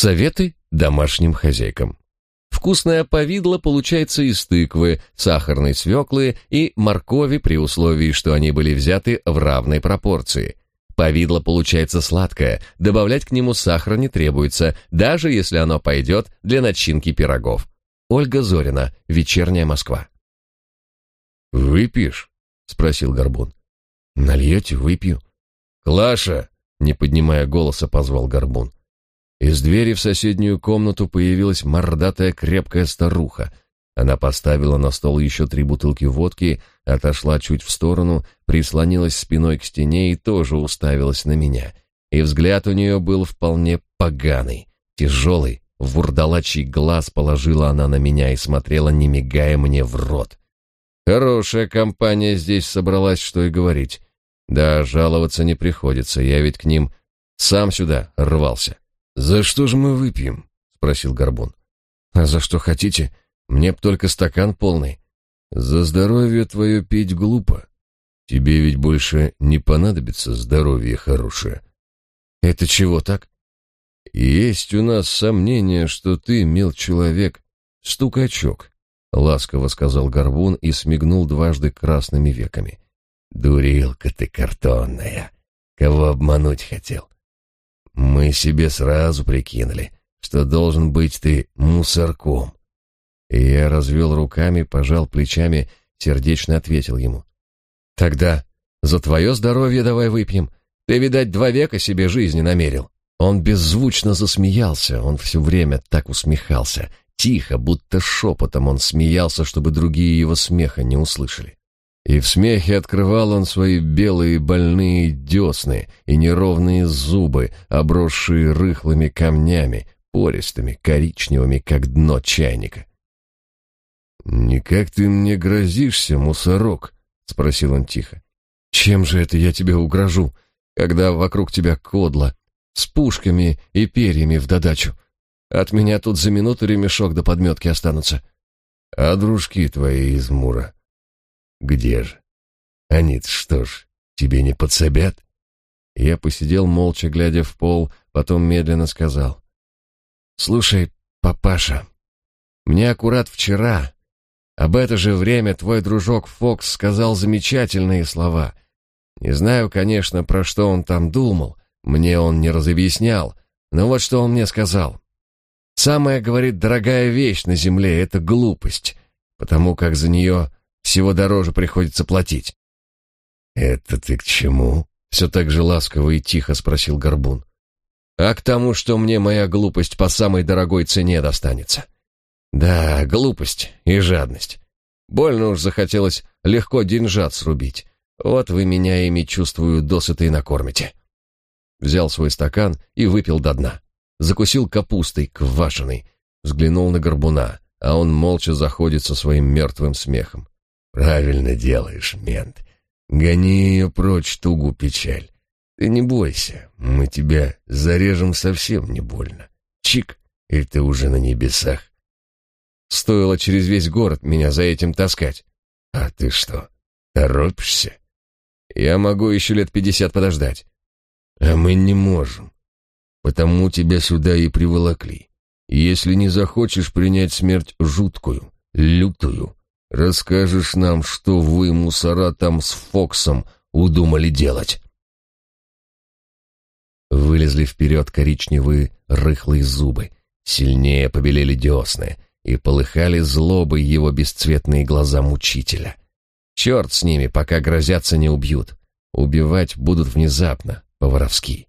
Советы домашним хозяйкам. Вкусное повидло получается из тыквы, сахарной свеклы и моркови при условии, что они были взяты в равной пропорции. Повидло получается сладкое, добавлять к нему сахара не требуется, даже если оно пойдет для начинки пирогов. Ольга Зорина, «Вечерняя Москва». «Выпьешь?» — спросил Горбун. «Нальете, выпью». «Клаша!» — не поднимая голоса, позвал Горбун. Из двери в соседнюю комнату появилась мордатая крепкая старуха. Она поставила на стол еще три бутылки водки, отошла чуть в сторону, прислонилась спиной к стене и тоже уставилась на меня. И взгляд у нее был вполне поганый, тяжелый, вурдалачий глаз положила она на меня и смотрела, не мигая мне в рот. Хорошая компания здесь собралась, что и говорить. Да, жаловаться не приходится, я ведь к ним сам сюда рвался. «За что же мы выпьем?» — спросил Горбун. «А за что хотите? Мне б только стакан полный». «За здоровье твое пить глупо. Тебе ведь больше не понадобится здоровье хорошее». «Это чего так?» «Есть у нас сомнение, что ты, мил человек, стукачок», — ласково сказал Горбун и смигнул дважды красными веками. «Дурилка ты картонная! Кого обмануть хотел? Мы себе сразу прикинули, что должен быть ты мусорком. И я развел руками, пожал плечами, сердечно ответил ему. Тогда за твое здоровье давай выпьем. Ты, видать, два века себе жизни намерил. Он беззвучно засмеялся, он все время так усмехался. Тихо, будто шепотом он смеялся, чтобы другие его смеха не услышали. И в смехе открывал он свои белые больные десны и неровные зубы, обросшие рыхлыми камнями, пористыми, коричневыми, как дно чайника. «Никак ты мне грозишься, мусорок?» — спросил он тихо. «Чем же это я тебе угрожу, когда вокруг тебя кодло, с пушками и перьями в додачу? От меня тут за минуту ремешок до подметки останутся». «А дружки твои из Мура?» Где же? они что ж, тебе не подсобят? Я посидел молча, глядя в пол, потом медленно сказал. «Слушай, папаша, мне аккурат вчера, об это же время твой дружок Фокс сказал замечательные слова. Не знаю, конечно, про что он там думал, мне он не разобъяснял, но вот что он мне сказал. Самая, говорит, дорогая вещь на земле — это глупость, потому как за нее всего дороже приходится платить. «Это ты к чему?» — все так же ласково и тихо спросил Горбун. «А к тому, что мне моя глупость по самой дорогой цене достанется. Да, глупость и жадность. Больно уж захотелось легко деньжат срубить. Вот вы меня ими, чувствую, досыта и накормите». Взял свой стакан и выпил до дна. Закусил капустой, квашеной. Взглянул на Горбуна, а он молча заходит со своим мертвым смехом. Правильно делаешь, мент. Гони ее прочь, тугу печаль. Ты не бойся, мы тебя зарежем совсем не больно. Чик, и ты уже на небесах. Стоило через весь город меня за этим таскать. А ты что, торопишься? Я могу еще лет пятьдесят подождать. А мы не можем. Потому тебя сюда и приволокли. Если не захочешь принять смерть жуткую, лютую, Расскажешь нам, что вы, мусора, там с Фоксом удумали делать?» Вылезли вперед коричневые рыхлые зубы, сильнее побелели десны и полыхали злобой его бесцветные глаза мучителя. Черт с ними, пока грозятся не убьют. Убивать будут внезапно, по-воровски.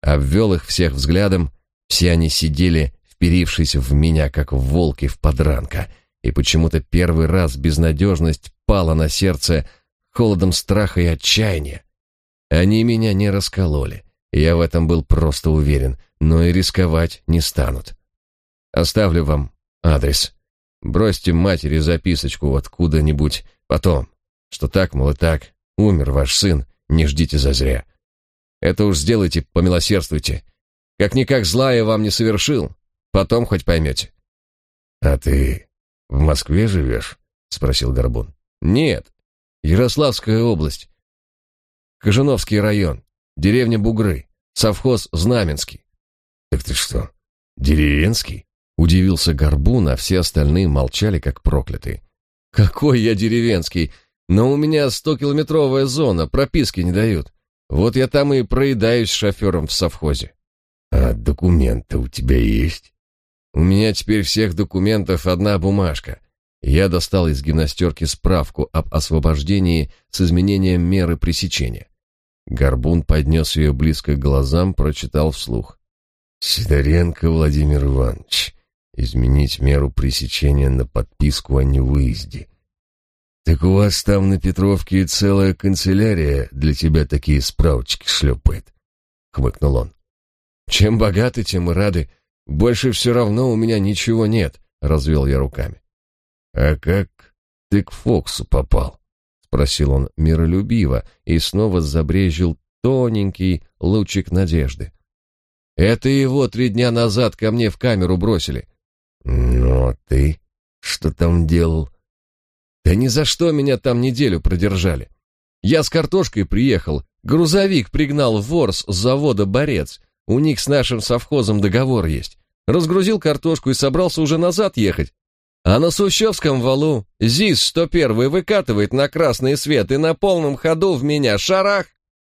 Обвел их всех взглядом, все они сидели, вперившись в меня, как волки в подранка — и почему-то первый раз безнадежность пала на сердце холодом страха и отчаяния. Они меня не раскололи, я в этом был просто уверен, но и рисковать не станут. Оставлю вам адрес. Бросьте матери записочку откуда-нибудь потом, что так, мол, и так, умер ваш сын, не ждите зазря. Это уж сделайте, помилосердствуйте. Как-никак зла я вам не совершил, потом хоть поймете. А ты «В Москве живешь?» — спросил Горбун. «Нет, Ярославская область. Кожановский район, деревня Бугры, совхоз Знаменский». «Так ты что, Деревенский? Удивился Горбун, а все остальные молчали, как проклятые. Какой я деревенский? Но у меня стокилометровая зона, прописки не дают. Вот я там и проедаюсь шофером в совхозе. А документы у тебя есть? У меня теперь всех документов одна бумажка. Я достал из гимнастерки справку об освобождении с изменением меры пресечения. Горбун поднес ее близко к глазам, прочитал вслух. Сидоренко Владимир Иванович. Изменить меру пресечения на подписку о невыезде. Так у вас там на Петровке целая канцелярия для тебя такие справочки шлепает, — хмыкнул он. Чем богаты, тем и рады. Больше все равно у меня ничего нет, — развел я руками. А как ты к Фоксу попал? — спросил он миролюбиво и снова забрежил тоненький лучик надежды. Это его три дня назад ко мне в камеру бросили. Ну, а ты что там делал? Да ни за что меня там неделю продержали. Я с картошкой приехал, грузовик пригнал Ворс с завода «Борец». У них с нашим совхозом договор есть. Разгрузил картошку и собрался уже назад ехать. А на Сущевском валу ЗИС-101 выкатывает на красный свет и на полном ходу в меня шарах.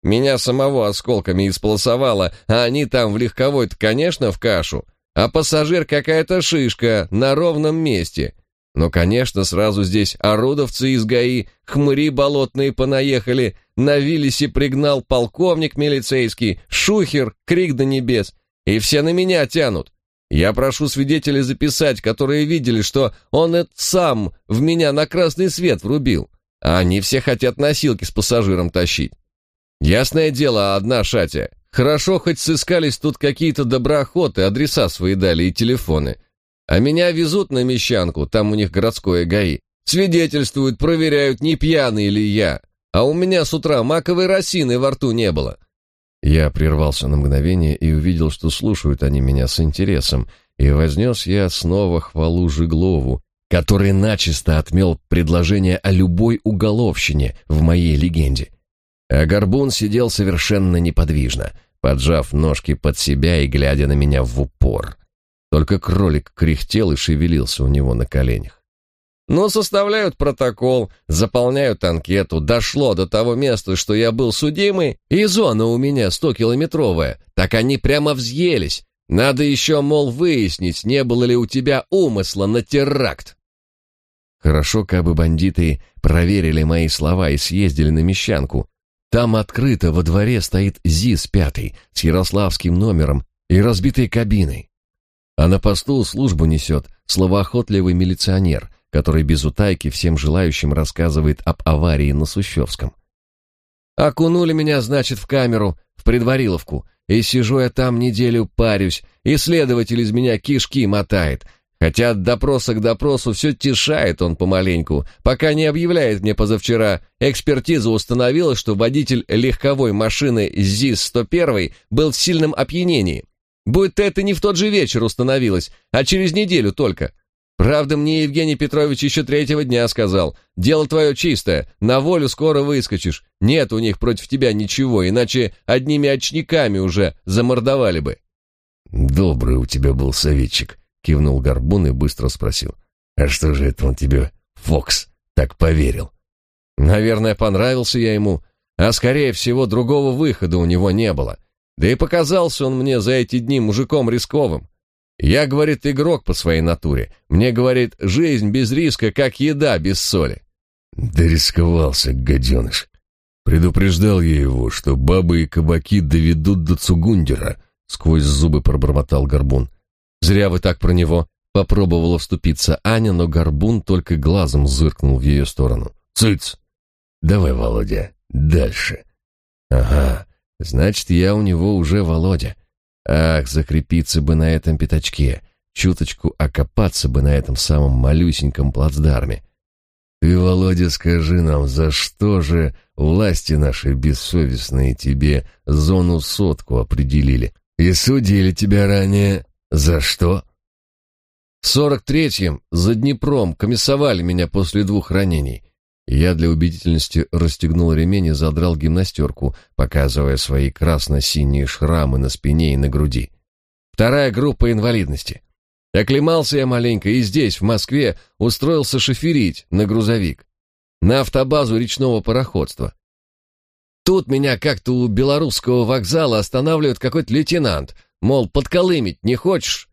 Меня самого осколками исполосовало, а они там в легковой-то, конечно, в кашу. А пассажир какая-то шишка на ровном месте. Но, конечно, сразу здесь орудовцы из ГАИ, хмыри болотные понаехали, на Виллисе пригнал полковник милицейский, шухер, крик до небес. И все на меня тянут. Я прошу свидетелей записать, которые видели, что он это сам в меня на красный свет врубил. А они все хотят носилки с пассажиром тащить. Ясное дело, одна шатя. Хорошо, хоть сыскались тут какие-то доброохоты, адреса свои дали и телефоны. А меня везут на Мещанку, там у них городское ГАИ. Свидетельствуют, проверяют, не пьяный ли я. А у меня с утра маковой росины во рту не было. Я прервался на мгновение и увидел, что слушают они меня с интересом, и вознес я снова хвалу Жиглову, который начисто отмел предложение о любой уголовщине в моей легенде. А Горбун сидел совершенно неподвижно, поджав ножки под себя и глядя на меня в упор. Только кролик кряхтел и шевелился у него на коленях. Но составляют протокол, заполняют анкету, дошло до того места, что я был судимый, и зона у меня стокилометровая, так они прямо взъелись. Надо еще, мол, выяснить, не было ли у тебя умысла на теракт. Хорошо, как бы бандиты проверили мои слова и съездили на Мещанку. Там открыто во дворе стоит ЗИС-5 с ярославским номером и разбитой кабиной. А на посту службу несет словоохотливый милиционер, который без утайки всем желающим рассказывает об аварии на Сущевском. Окунули меня, значит, в камеру, в предвариловку, и сижу я там неделю парюсь, и следователь из меня кишки мотает, хотя от допроса к допросу все тишает он помаленьку, пока не объявляет мне позавчера, экспертиза установила, что водитель легковой машины ЗИС-101 был в сильном опьянении. Будто это не в тот же вечер установилось, а через неделю только. Правда, мне Евгений Петрович еще третьего дня сказал, дело твое чистое, на волю скоро выскочишь, нет у них против тебя ничего, иначе одними очниками уже замордовали бы. Добрый у тебя был советчик, кивнул Горбун и быстро спросил. А что же это он тебе, Фокс, так поверил? Наверное, понравился я ему, а скорее всего другого выхода у него не было. Да и показался он мне за эти дни мужиком рисковым. Я, говорит, игрок по своей натуре. Мне, говорит, жизнь без риска, как еда без соли. Да рисковался, гаденыш. Предупреждал я его, что бабы и кабаки доведут до Цугундера, сквозь зубы пробормотал Горбун. Зря вы так про него. Попробовала вступиться Аня, но Горбун только глазом зыркнул в ее сторону. Цыц! Давай, Володя, дальше. Ага, Значит, я у него уже Володя. Ах, закрепиться бы на этом пятачке, чуточку окопаться бы на этом самом малюсеньком плацдарме. Ты, Володя, скажи нам, за что же власти наши бессовестные тебе зону сотку определили? И судили тебя ранее за что? В сорок третьем за Днепром комиссовали меня после двух ранений. Я для убедительности расстегнул ремень и задрал гимнастерку, показывая свои красно-синие шрамы на спине и на груди. Вторая группа инвалидности. Оклемался я маленько и здесь, в Москве, устроился шоферить на грузовик. На автобазу речного пароходства. Тут меня как-то у белорусского вокзала останавливает какой-то лейтенант. Мол, подколымить не хочешь?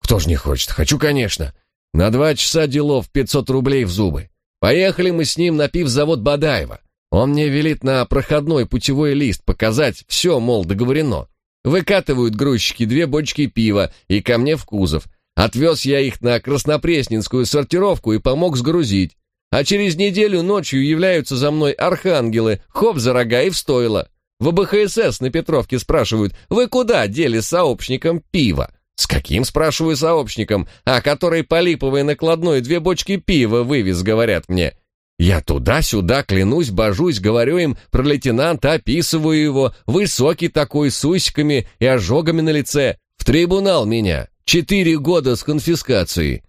Кто ж не хочет? Хочу, конечно. На два часа делов 500 рублей в зубы. Поехали мы с ним на пивзавод Бадаева. Он мне велит на проходной путевой лист показать, все, мол, договорено. Выкатывают грузчики две бочки пива и ко мне в кузов. Отвез я их на Краснопресненскую сортировку и помог сгрузить. А через неделю ночью являются за мной архангелы, хоп за рога и в стойло. В БХСС на Петровке спрашивают, вы куда дели сообщникам пива? С каким, спрашиваю, сообщником? А который по липовой накладной две бочки пива вывез, говорят мне. Я туда-сюда клянусь, божусь, говорю им про лейтенанта, описываю его, высокий такой, с усиками и ожогами на лице. В трибунал меня. Четыре года с конфискацией.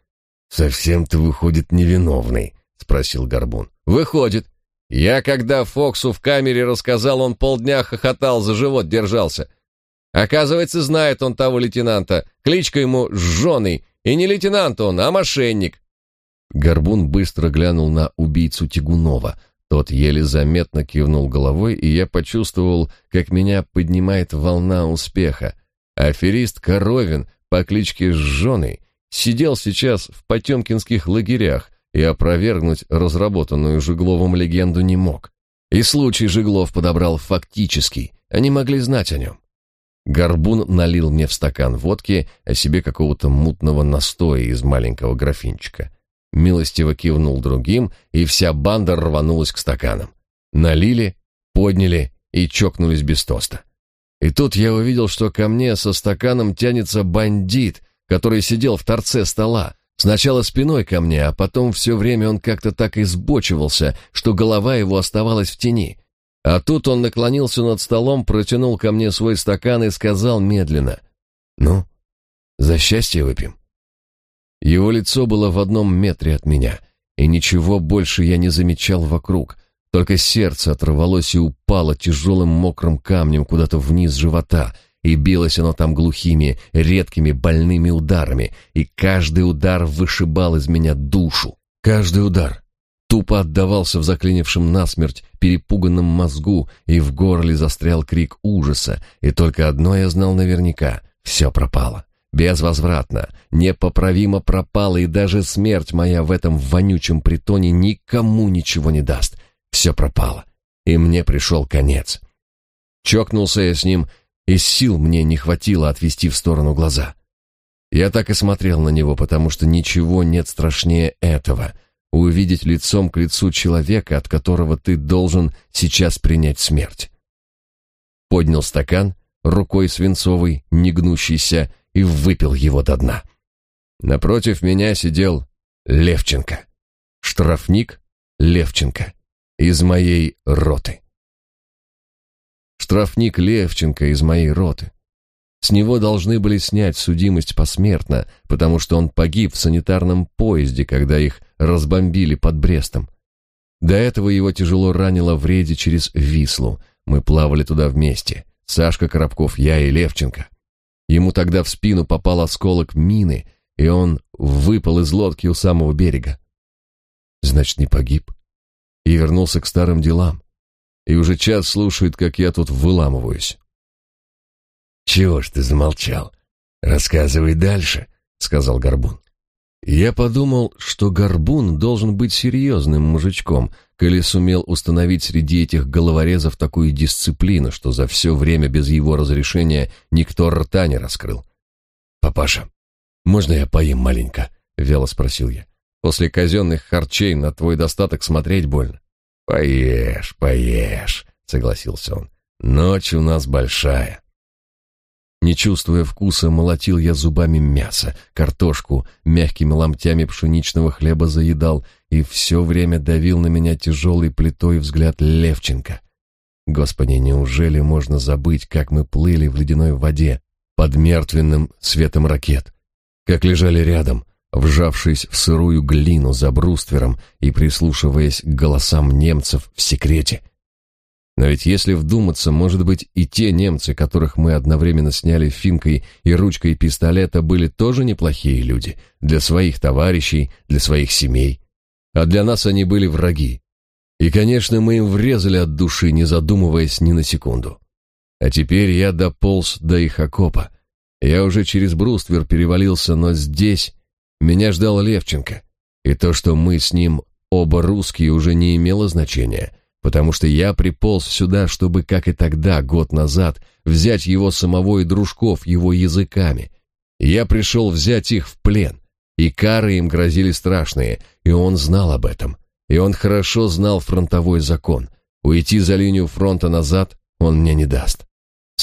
Совсем ты, выходит, невиновный, спросил Горбун. Выходит. Я когда Фоксу в камере рассказал, он полдня хохотал, за живот держался. Оказывается, знает он того лейтенанта. Кличка ему Жженый. И не лейтенант он, а мошенник. Горбун быстро глянул на убийцу Тягунова. Тот еле заметно кивнул головой, и я почувствовал, как меня поднимает волна успеха. Аферист Коровин по кличке Жженый сидел сейчас в потемкинских лагерях и опровергнуть разработанную Жигловым легенду не мог. И случай Жиглов подобрал фактический, они могли знать о нем. Горбун налил мне в стакан водки, а себе какого-то мутного настоя из маленького графинчика милостиво кивнул другим, и вся банда рванулась к стаканам. Налили, подняли и чокнулись без тоста. И тут я увидел, что ко мне со стаканом тянется бандит, который сидел в торце стола. Сначала спиной ко мне, а потом все время он как-то так избочивался, что голова его оставалась в тени. А тут он наклонился над столом, протянул ко мне свой стакан и сказал медленно, «Ну, за счастье выпьем». Его лицо было в одном метре от меня, и ничего больше я не замечал вокруг, только сердце оторвалось и упало тяжелым мокрым камнем куда-то вниз живота, и билось оно там глухими, редкими больными ударами, и каждый удар вышибал из меня душу. Каждый удар тупо отдавался в заклинившем насмерть перепуганном мозгу, и в горле застрял крик ужаса, и только одно я знал наверняка — все пропало. Безвозвратно, непоправимо пропала, и даже смерть моя в этом вонючем притоне никому ничего не даст. Все пропало, и мне пришел конец. Чокнулся я с ним, и сил мне не хватило отвести в сторону глаза. Я так и смотрел на него, потому что ничего нет страшнее этого — увидеть лицом к лицу человека, от которого ты должен сейчас принять смерть. Поднял стакан, рукой свинцовой, негнущийся, и выпил его до дна. Напротив меня сидел Левченко, штрафник Левченко из моей роты. Штрафник Левченко из моей роты. С него должны были снять судимость посмертно, потому что он погиб в санитарном поезде, когда их разбомбили под Брестом. До этого его тяжело ранило в рейде через Вислу. Мы плавали туда вместе. Сашка Коробков, я и Левченко. Ему тогда в спину попал осколок мины, и он выпал из лодки у самого берега. Значит, не погиб. И вернулся к старым делам. И уже час слушает, как я тут выламываюсь. «Чего ж ты замолчал? Рассказывай дальше», — сказал Горбун. Я подумал, что Горбун должен быть серьезным мужичком, коли сумел установить среди этих головорезов такую дисциплину, что за все время без его разрешения никто рта не раскрыл. «Папаша, можно я поем маленько?» — вяло спросил я. «После казенных харчей на твой достаток смотреть больно». «Поешь, поешь», — согласился он. «Ночь у нас большая». Не чувствуя вкуса, молотил я зубами мясо, картошку, мягкими ломтями пшеничного хлеба заедал и все время давил на меня тяжелой плитой взгляд Левченко. Господи, неужели можно забыть, как мы плыли в ледяной воде под мертвенным светом ракет? Как лежали рядом, вжавшись в сырую глину за бруствером и прислушиваясь к голосам немцев в секрете? Но ведь если вдуматься, может быть, и те немцы, которых мы одновременно сняли финкой и ручкой пистолета, были тоже неплохие люди. Для своих товарищей, для своих семей. А для нас они были враги. И, конечно, мы им врезали от души, не задумываясь ни на секунду. А теперь я дополз до их окопа. Я уже через бруствер перевалился, но здесь меня ждал Левченко. И то, что мы с ним оба русские, уже не имело значения — потому что я приполз сюда, чтобы, как и тогда, год назад, взять его самого и дружков его языками. Я пришел взять их в плен, и кары им грозили страшные, и он знал об этом. И он хорошо знал фронтовой закон. Уйти за линию фронта назад он мне не даст.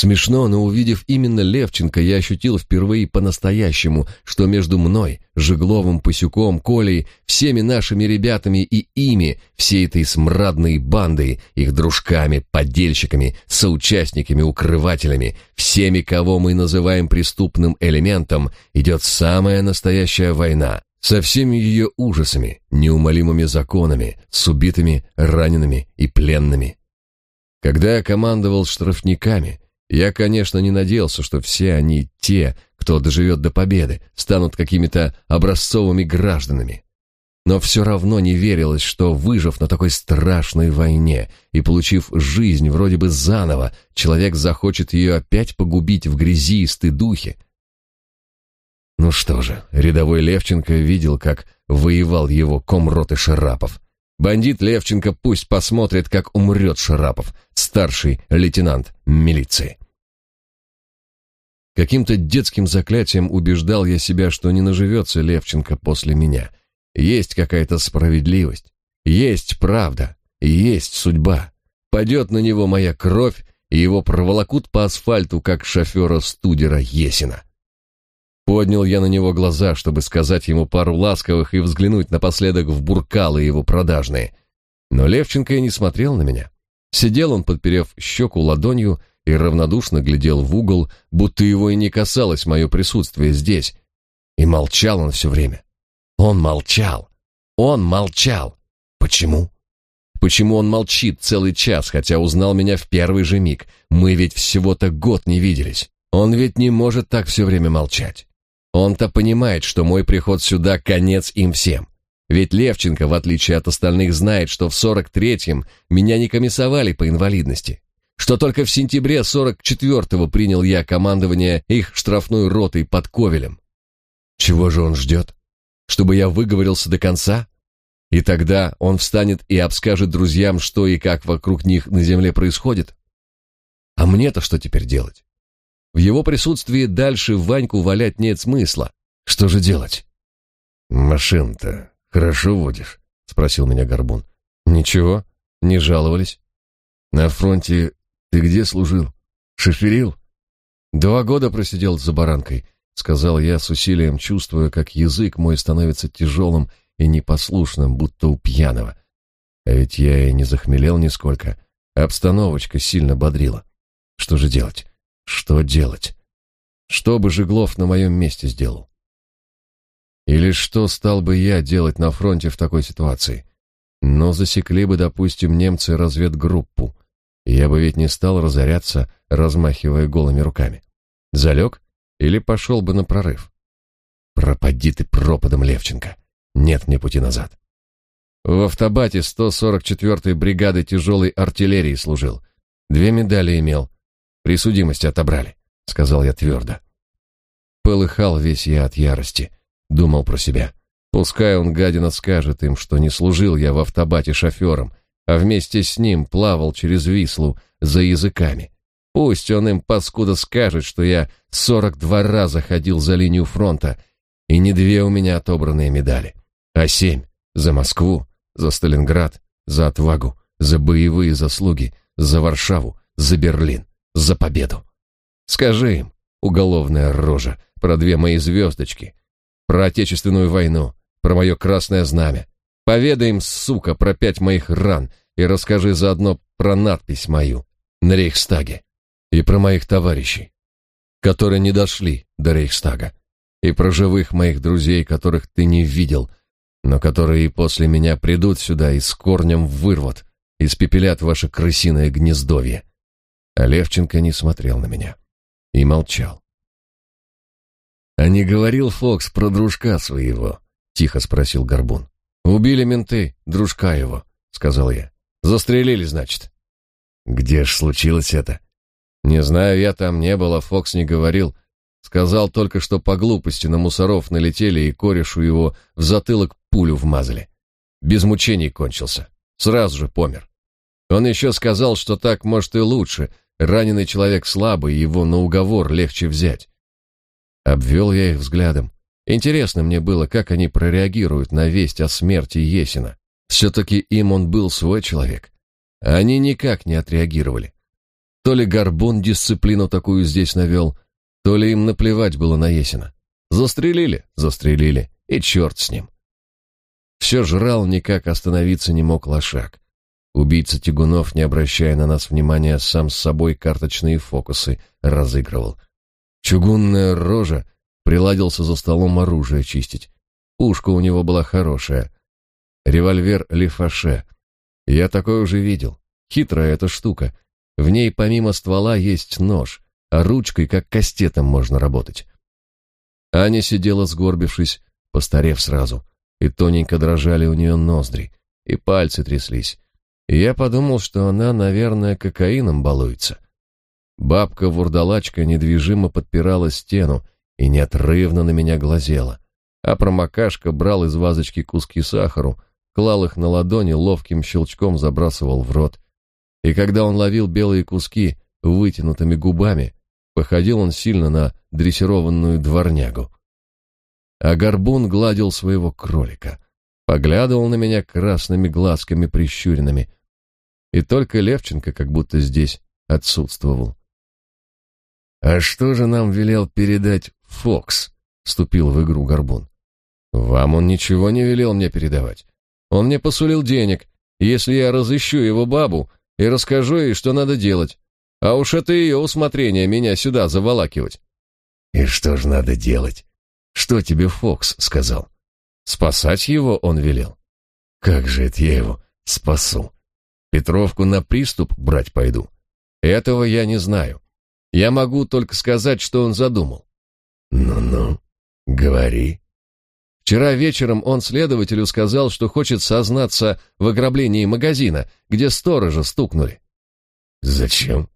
Смешно, но увидев именно Левченко, я ощутил впервые по-настоящему, что между мной, Жегловым, Пасюком, Колей, всеми нашими ребятами и ими, всей этой смрадной бандой, их дружками, подельщиками, соучастниками, укрывателями, всеми, кого мы называем преступным элементом, идет самая настоящая война, со всеми ее ужасами, неумолимыми законами, с убитыми, ранеными и пленными. Когда я командовал штрафниками, я, конечно, не надеялся, что все они те, кто доживет до победы, станут какими-то образцовыми гражданами. Но все равно не верилось, что, выжив на такой страшной войне и получив жизнь вроде бы заново, человек захочет ее опять погубить в грязи и стыдухе. Ну что же, рядовой Левченко видел, как воевал его комрот и Шарапов. Бандит Левченко пусть посмотрит, как умрет Шарапов, старший лейтенант милиции. Каким-то детским заклятием убеждал я себя, что не наживется Левченко после меня. Есть какая-то справедливость, есть правда, есть судьба. Падет на него моя кровь, и его проволокут по асфальту, как шофера студера Есина. Поднял я на него глаза, чтобы сказать ему пару ласковых и взглянуть напоследок в буркалы его продажные. Но Левченко и не смотрел на меня. Сидел он, подперев щеку ладонью, и равнодушно глядел в угол, будто его и не касалось мое присутствие здесь. И молчал он все время. Он молчал. Он молчал. Почему? Почему он молчит целый час, хотя узнал меня в первый же миг? Мы ведь всего-то год не виделись. Он ведь не может так все время молчать. Он-то понимает, что мой приход сюда — конец им всем. Ведь Левченко, в отличие от остальных, знает, что в 43-м меня не комиссовали по инвалидности. Что только в сентябре 44-го принял я командование их штрафной ротой под Ковелем. Чего же он ждет? Чтобы я выговорился до конца? И тогда он встанет и обскажет друзьям, что и как вокруг них на земле происходит? А мне-то что теперь делать? В его присутствии дальше Ваньку валять нет смысла. Что же делать? «Машин-то хорошо водишь?» — спросил меня Горбун. «Ничего, не жаловались». «На фронте ты где служил? Шоферил?» «Два года просидел за баранкой», — сказал я с усилием, чувствуя, как язык мой становится тяжелым и непослушным, будто у пьяного. А ведь я и не захмелел нисколько. Обстановочка сильно бодрила. Что же делать? Что делать? Что бы Жеглов на моем месте сделал? Или что стал бы я делать на фронте в такой ситуации? Но засекли бы, допустим, немцы разведгруппу. Я бы ведь не стал разоряться, размахивая голыми руками. Залег или пошел бы на прорыв? Пропади ты пропадом, Левченко. Нет мне пути назад. В автобате 144-й бригады тяжелой артиллерии служил. Две медали имел, при судимости отобрали, сказал я твердо. Полыхал весь я от ярости, думал про себя. Пускай он, гадина, скажет им, что не служил я в автобате шофером, а вместе с ним плавал через Вислу за языками. Пусть он им, паскуда, скажет, что я сорок два раза ходил за линию фронта, и не две у меня отобранные медали, а семь за Москву, за Сталинград, за отвагу, за боевые заслуги, за Варшаву, за Берлин за победу. Скажи им, уголовная рожа, про две мои звездочки, про Отечественную войну, про мое красное знамя. Поведай им, сука, про пять моих ран и расскажи заодно про надпись мою на Рейхстаге и про моих товарищей, которые не дошли до Рейхстага, и про живых моих друзей, которых ты не видел, но которые и после меня придут сюда и с корнем вырвут, испепелят ваше крысиное гнездовье. А Левченко не смотрел на меня и молчал. «А не говорил Фокс про дружка своего?» — тихо спросил Горбун. «Убили менты, дружка его», — сказал я. «Застрелили, значит». «Где ж случилось это?» «Не знаю, я там не был, а Фокс не говорил. Сказал только, что по глупости на мусоров налетели и корешу его в затылок пулю вмазали. Без мучений кончился. Сразу же помер. Он еще сказал, что так может и лучше. Раненый человек слабый, его на уговор легче взять. Обвел я их взглядом. Интересно мне было, как они прореагируют на весть о смерти Есина. Все-таки им он был свой человек. Они никак не отреагировали. То ли Горбун дисциплину такую здесь навел, то ли им наплевать было на Есина. Застрелили, застрелили, и черт с ним. Все жрал, никак остановиться не мог лошак. Убийца Тягунов, не обращая на нас внимания, сам с собой карточные фокусы разыгрывал. Чугунная рожа приладился за столом оружие чистить. Пушка у него была хорошая. Револьвер Лифаше. Я такой уже видел. Хитрая эта штука. В ней помимо ствола есть нож, а ручкой как кастетом можно работать. Аня сидела сгорбившись, постарев сразу, и тоненько дрожали у нее ноздри, и пальцы тряслись. Я подумал, что она, наверное, кокаином балуется. Бабка-вурдалачка недвижимо подпирала стену и неотрывно на меня глазела, а промокашка брал из вазочки куски сахару, клал их на ладони, ловким щелчком забрасывал в рот. И когда он ловил белые куски вытянутыми губами, походил он сильно на дрессированную дворнягу. А горбун гладил своего кролика, поглядывал на меня красными глазками прищуренными, и только Левченко как будто здесь отсутствовал. «А что же нам велел передать Фокс?» — вступил в игру Горбун. «Вам он ничего не велел мне передавать. Он мне посулил денег, если я разыщу его бабу и расскажу ей, что надо делать. А уж это ее усмотрение меня сюда заволакивать». «И что же надо делать? Что тебе Фокс сказал?» «Спасать его он велел». «Как же это я его спасу? Петровку на приступ брать пойду?» «Этого я не знаю. Я могу только сказать, что он задумал». «Ну-ну, говори». Вчера вечером он следователю сказал, что хочет сознаться в ограблении магазина, где сторожа стукнули. «Зачем?»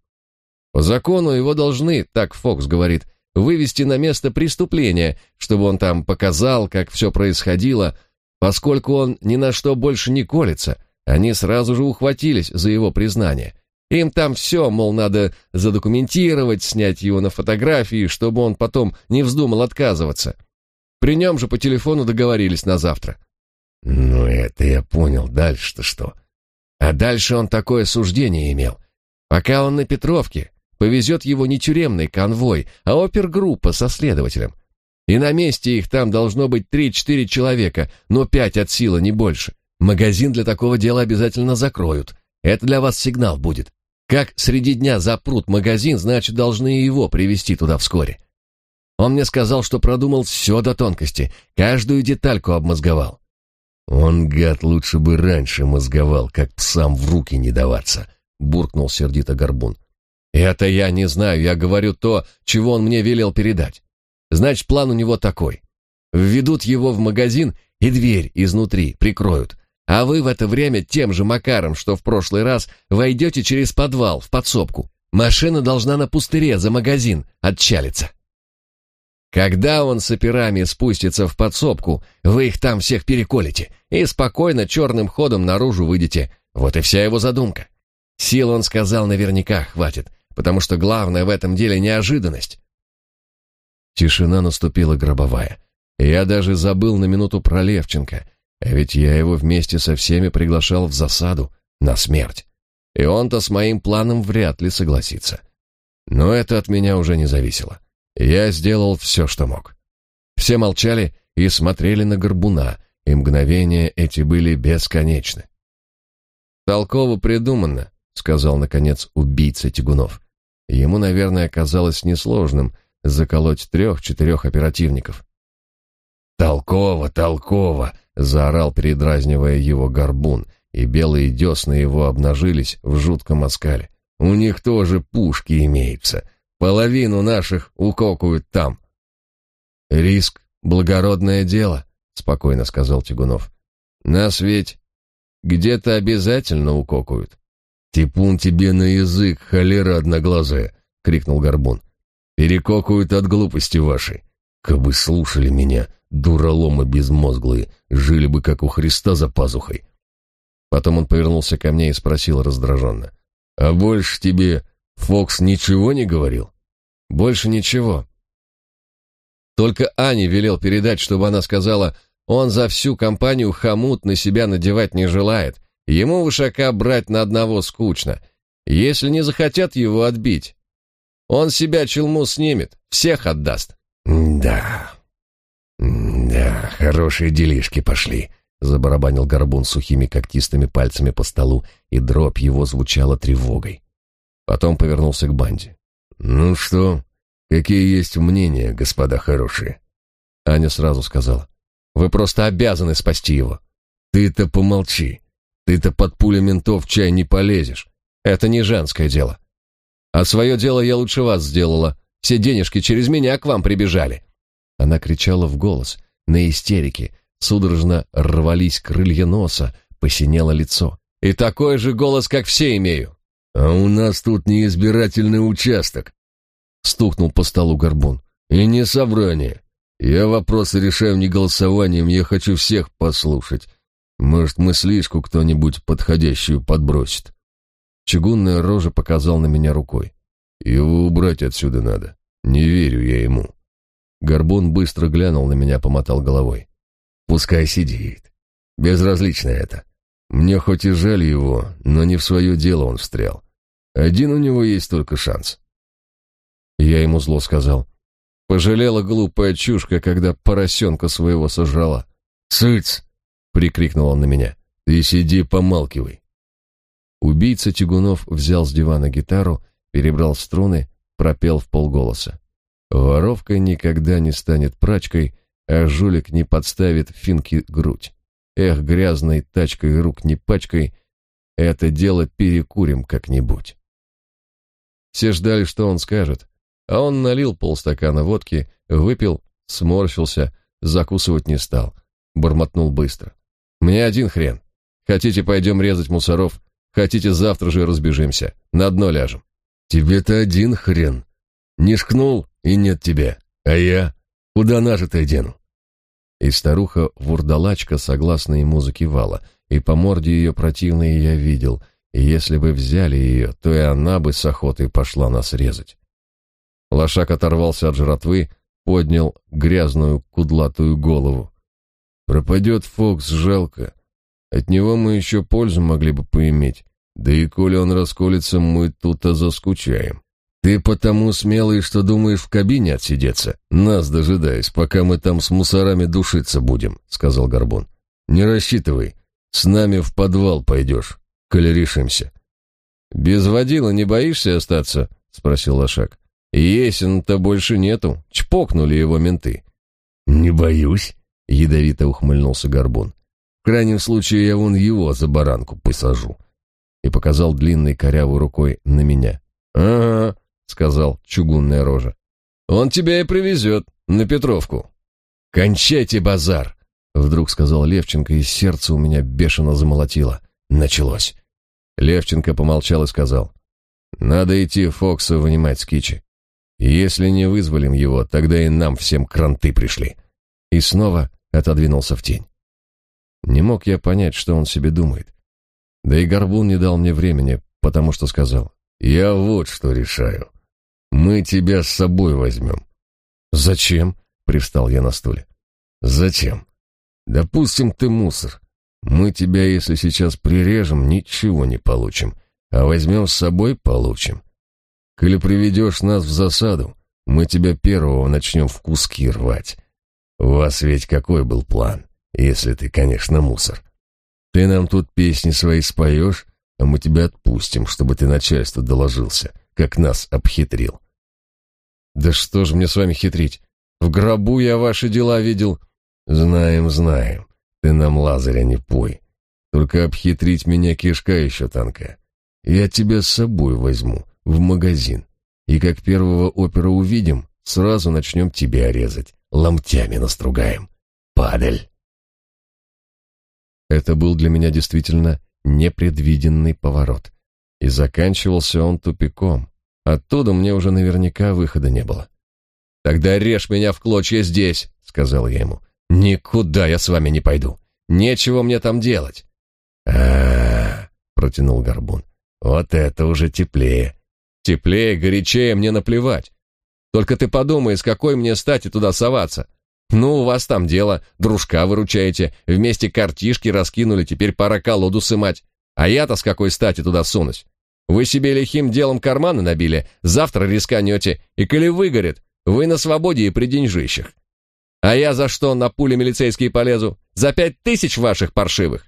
По закону его должны, так Фокс говорит, вывести на место преступления, чтобы он там показал, как все происходило. Поскольку он ни на что больше не колется, они сразу же ухватились за его признание. Им там все, мол, надо задокументировать, снять его на фотографии, чтобы он потом не вздумал отказываться. При нем же по телефону договорились на завтра. Ну, это я понял. Дальше-то что? А дальше он такое суждение имел. Пока он на Петровке, повезет его не тюремный конвой, а опергруппа со следователем. И на месте их там должно быть три-четыре человека, но пять от силы, не больше. Магазин для такого дела обязательно закроют. Это для вас сигнал будет. Как среди дня запрут магазин, значит, должны его привести туда вскоре. Он мне сказал, что продумал все до тонкости, каждую детальку обмозговал. Он, гад, лучше бы раньше мозговал, как псам в руки не даваться, буркнул сердито Горбун. Это я не знаю, я говорю то, чего он мне велел передать. Значит, план у него такой. Введут его в магазин и дверь изнутри прикроют. А вы в это время тем же макаром, что в прошлый раз, войдете через подвал в подсобку. Машина должна на пустыре за магазин отчалиться. Когда он с операми спустится в подсобку, вы их там всех переколите и спокойно черным ходом наружу выйдете. Вот и вся его задумка. Сил, он сказал, наверняка хватит, потому что главное в этом деле неожиданность. Тишина наступила гробовая. Я даже забыл на минуту про Левченко, а ведь я его вместе со всеми приглашал в засаду, на смерть. И он-то с моим планом вряд ли согласится. Но это от меня уже не зависело. Я сделал все, что мог. Все молчали и смотрели на горбуна, и мгновения эти были бесконечны. «Толково придумано», — сказал, наконец, убийца Тягунов. Ему, наверное, казалось несложным заколоть трех-четырех оперативников. «Толково, толково!» — заорал, передразнивая его горбун, и белые десны его обнажились в жутком оскале. У них тоже пушки имеются. Половину наших укокают там. Риск — благородное дело, — спокойно сказал Тягунов. Нас ведь где-то обязательно укокают. «Типун тебе на язык, холера одноглазая!» — крикнул Горбун. «Перекокают от глупости вашей. Кабы слушали меня, дураломы безмозглые, жили бы, как у Христа за пазухой». Потом он повернулся ко мне и спросил раздраженно. «А больше тебе Фокс ничего не говорил?» «Больше ничего». Только Ане велел передать, чтобы она сказала, он за всю компанию хомут на себя надевать не желает, Ему вышака брать на одного скучно. Если не захотят его отбить, он себя челму снимет, всех отдаст. Да. Да, хорошие делишки пошли, забарабанил горбун сухими когтистыми пальцами по столу, и дробь его звучала тревогой. Потом повернулся к банде. Ну что, какие есть мнения, господа хорошие? Аня сразу сказала: "Вы просто обязаны спасти его". Ты-то помолчи. Ты-то под пули ментов чай не полезешь. Это не женское дело. А свое дело я лучше вас сделала. Все денежки через меня к вам прибежали. Она кричала в голос, на истерике. Судорожно рвались крылья носа, посинело лицо. И такой же голос, как все имею. А у нас тут не избирательный участок. Стукнул по столу горбун. И не собрание. Я вопросы решаю не голосованием, я хочу всех послушать. Может, мыслишку кто-нибудь подходящую подбросит. Чугунная рожа показал на меня рукой. Его убрать отсюда надо. Не верю я ему. Горбун быстро глянул на меня, помотал головой. Пускай сидит. Безразлично это. Мне хоть и жаль его, но не в свое дело он встрял. Один у него есть только шанс. Я ему зло сказал. Пожалела глупая чушка, когда поросенка своего сожрала. «Цыц!» — прикрикнул он на меня. «Ты сиди, помалкивай». Убийца Тягунов взял с дивана гитару, перебрал струны, пропел в полголоса. Воровка никогда не станет прачкой, а жулик не подставит финки грудь. Эх, грязной тачкой рук не пачкой, это дело перекурим как-нибудь. Все ждали, что он скажет, а он налил полстакана водки, выпил, сморщился, закусывать не стал, бормотнул быстро. Мне один хрен. Хотите, пойдем резать мусоров, хотите, завтра же разбежимся, на дно ляжем. Тебе-то один хрен. Не шкнул, и нет тебя. А я? Куда нажитое дену? И старуха вурдалачка согласно ему закивала, и по морде ее противной я видел, и если бы взяли ее, то и она бы с охотой пошла нас резать. Лошак оторвался от жратвы, поднял грязную кудлатую голову. Пропадет Фокс, жалко. От него мы еще пользу могли бы поиметь. Да и коли он расколется, мы тут-то заскучаем. Ты потому смелый, что думаешь в кабине отсидеться, нас дожидаясь, пока мы там с мусорами душиться будем, сказал Горбун. Не рассчитывай, с нами в подвал пойдешь, коли решимся. Без водила не боишься остаться? спросил Лошак. Есен-то больше нету, чпокнули его менты. Не боюсь, Ядовито ухмыльнулся Горбун. В крайнем случае я вон его за баранку посажу. И показал длинной корявой рукой на меня. Ага, сказал чугунная рожа. Он тебя и привезет на Петровку. Кончайте базар, вдруг сказал Левченко, и сердце у меня бешено замолотило. Началось. Левченко помолчал и сказал: "Надо идти Фокса вынимать с кичи. Если не вызволим его, тогда и нам всем кранты пришли". И снова отодвинулся в тень. Не мог я понять, что он себе думает. Да и Горбун не дал мне времени, потому что сказал, «Я вот что решаю. Мы тебя с собой возьмем». «Зачем?» — привстал я на стуле. «Зачем? Допустим, ты мусор. Мы тебя, если сейчас прирежем, ничего не получим, а возьмем с собой — получим. Коли приведешь нас в засаду, мы тебя первого начнем в куски рвать, у вас ведь какой был план, если ты, конечно, мусор? Ты нам тут песни свои споешь, а мы тебя отпустим, чтобы ты начальству доложился, как нас обхитрил. Да что же мне с вами хитрить? В гробу я ваши дела видел. Знаем, знаем. Ты нам Лазаря не пой. Только обхитрить меня кишка еще танкая. Я тебя с собой возьму в магазин. И как первого опера увидим, сразу начнем тебя резать. Ломтями настругаем. Падаль. Это был для меня действительно непредвиденный поворот. И заканчивался он тупиком. Оттуда мне уже наверняка выхода не было. «Тогда режь меня в клочья здесь», — сказал я ему. «Никуда я с вами не пойду. Нечего мне там делать». А, -а, -а протянул Горбун. «Вот это уже теплее». «Теплее, горячее, мне наплевать. Только ты подумай, с какой мне стати туда соваться. Ну, у вас там дело, дружка выручаете, вместе картишки раскинули, теперь пора колоду сымать. А я-то с какой стати туда сунусь? Вы себе лихим делом карманы набили, завтра рисканете, и коли выгорит, вы на свободе и при деньжищах. А я за что на пули милицейские полезу? За пять тысяч ваших паршивых?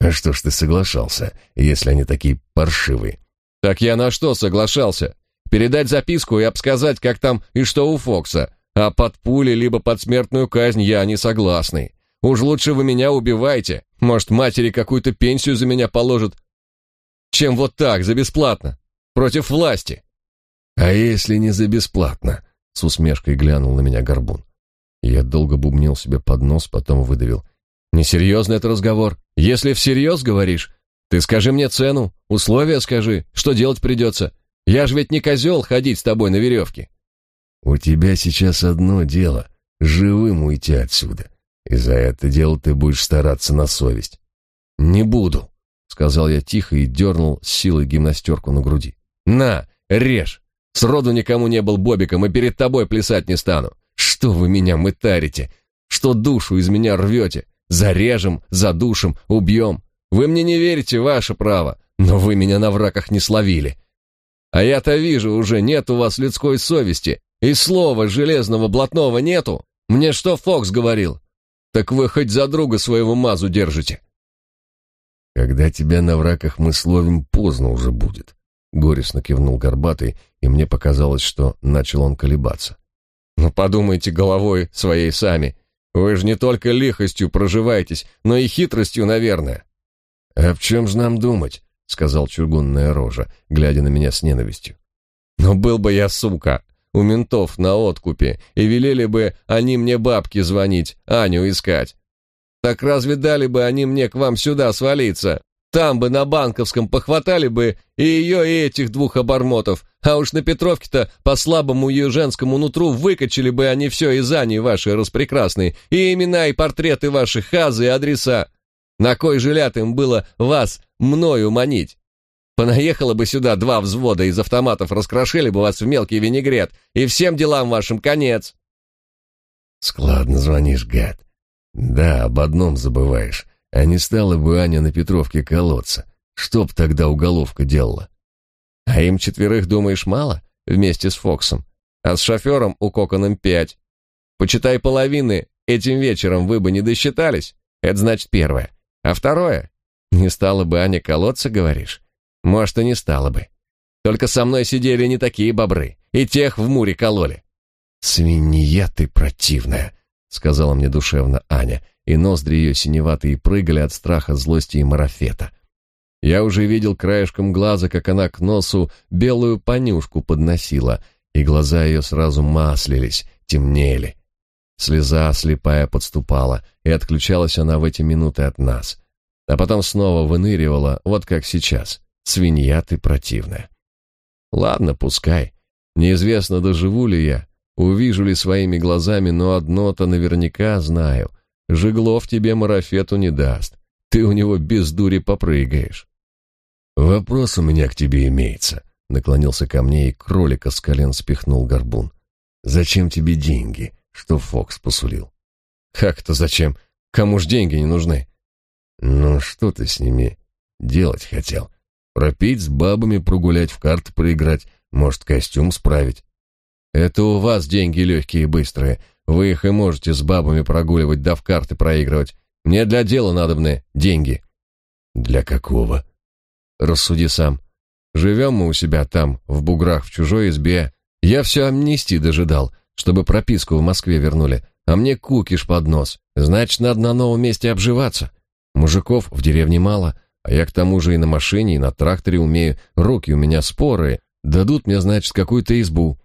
А что ж ты соглашался, если они такие паршивые? Так я на что соглашался? Передать записку и обсказать, как там и что у Фокса. А под пули либо под смертную казнь я не согласный. Уж лучше вы меня убивайте. Может, матери какую-то пенсию за меня положат, чем вот так, за бесплатно, против власти. А если не за бесплатно? С усмешкой глянул на меня Горбун. Я долго бубнил себе под нос, потом выдавил. Несерьезный это разговор. Если всерьез говоришь, ты скажи мне цену, условия скажи, что делать придется. Я ж ведь не козел ходить с тобой на веревке. У тебя сейчас одно дело — живым уйти отсюда. И за это дело ты будешь стараться на совесть. Не буду, — сказал я тихо и дернул силой гимнастерку на груди. «На, режь! Сроду никому не был бобиком и перед тобой плясать не стану. Что вы меня мытарите? Что душу из меня рвете? Зарежем, задушим, убьем. Вы мне не верите, ваше право, но вы меня на врагах не словили. А я-то вижу, уже нет у вас людской совести, и слова железного блатного нету. Мне что Фокс говорил? Так вы хоть за друга своего мазу держите. Когда тебя на враках мы словим, поздно уже будет. Горестно кивнул Горбатый, и мне показалось, что начал он колебаться. Ну подумайте головой своей сами. Вы же не только лихостью проживаетесь, но и хитростью, наверное. А в чем же нам думать? сказал чугунная рожа, глядя на меня с ненавистью. Но был бы я сука, у ментов на откупе, и велели бы они мне бабки звонить, Аню искать. Так разве дали бы они мне к вам сюда свалиться? Там бы на Банковском похватали бы и ее, и этих двух обормотов, а уж на Петровке-то по слабому ее женскому нутру выкачали бы они все из Ани ваши распрекрасные, и имена, и портреты ваши, хазы, и адреса. На кой жилят им было вас мною манить? Понаехало бы сюда два взвода из автоматов, раскрошили бы вас в мелкий винегрет, и всем делам вашим конец. Складно звонишь, гад. Да, об одном забываешь. А не стала бы Аня на Петровке колоться. Что б тогда уголовка делала? А им четверых, думаешь, мало? Вместе с Фоксом. А с шофером у Коконом пять. Почитай половины, этим вечером вы бы не досчитались. Это значит первое. А второе? Не стала бы Аня колоться, говоришь? Может, и не стала бы. Только со мной сидели не такие бобры. И тех в муре кололи. Свинья ты противная, — сказала мне душевно Аня, и ноздри ее синеватые прыгали от страха, злости и марафета. Я уже видел краешком глаза, как она к носу белую понюшку подносила, и глаза ее сразу маслились, темнели. Слеза слепая подступала, и отключалась она в эти минуты от нас. А потом снова выныривала, вот как сейчас. Свинья ты противная. Ладно, пускай. Неизвестно, доживу ли я, Увижу ли своими глазами, но одно-то наверняка знаю. Жеглов тебе марафету не даст. Ты у него без дури попрыгаешь. Вопрос у меня к тебе имеется. Наклонился ко мне и кролика с колен спихнул горбун. Зачем тебе деньги, что Фокс посулил? Как это зачем? Кому ж деньги не нужны? Ну, что ты с ними делать хотел? Пропить с бабами, прогулять в карты проиграть, может, костюм справить? Это у вас деньги легкие и быстрые. Вы их и можете с бабами прогуливать да в карты проигрывать. Мне для дела надобны деньги. Для какого? Рассуди сам. Живем мы у себя там, в буграх, в чужой избе. Я все амнистии дожидал, чтобы прописку в Москве вернули. А мне кукиш под нос. Значит, надо на новом месте обживаться. Мужиков в деревне мало, а я к тому же и на машине, и на тракторе умею, руки у меня споры, дадут мне, значит, какую-то избу.